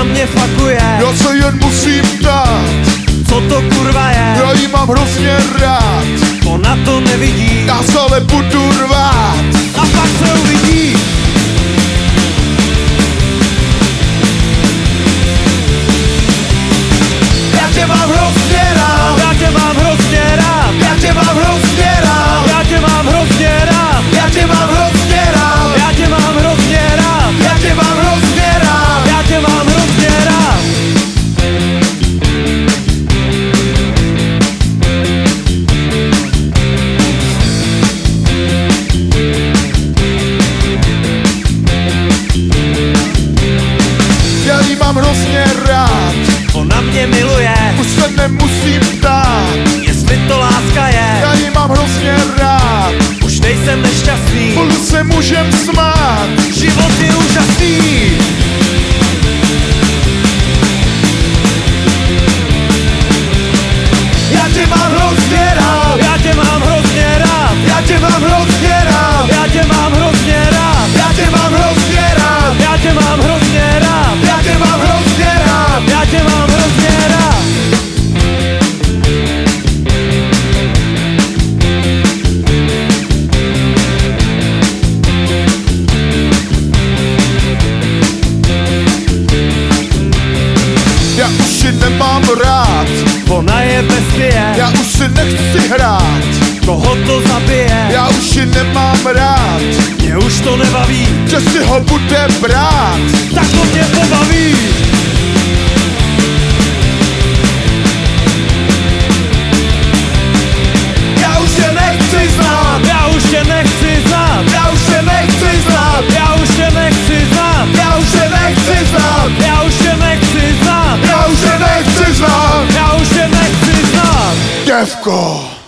na mě fakuje. Já se jen musím dát Co to kurva je? Já jí mám hrozně rád. Ona to nevidí. Já se ale budu rvát. A pak se uvidí. Nemusím ptát. Jestli to láska je, Já ji mám hrozně rád. Už nejsem nešťastný. Spolu se můžem smát rád Ona je. Bezpěje, Já už si nechci hrát. Koho to zabije. Já už ji nemám rád. Mě už to nebaví, Že si ho bude brát. Tak to tě pobaví. Nechci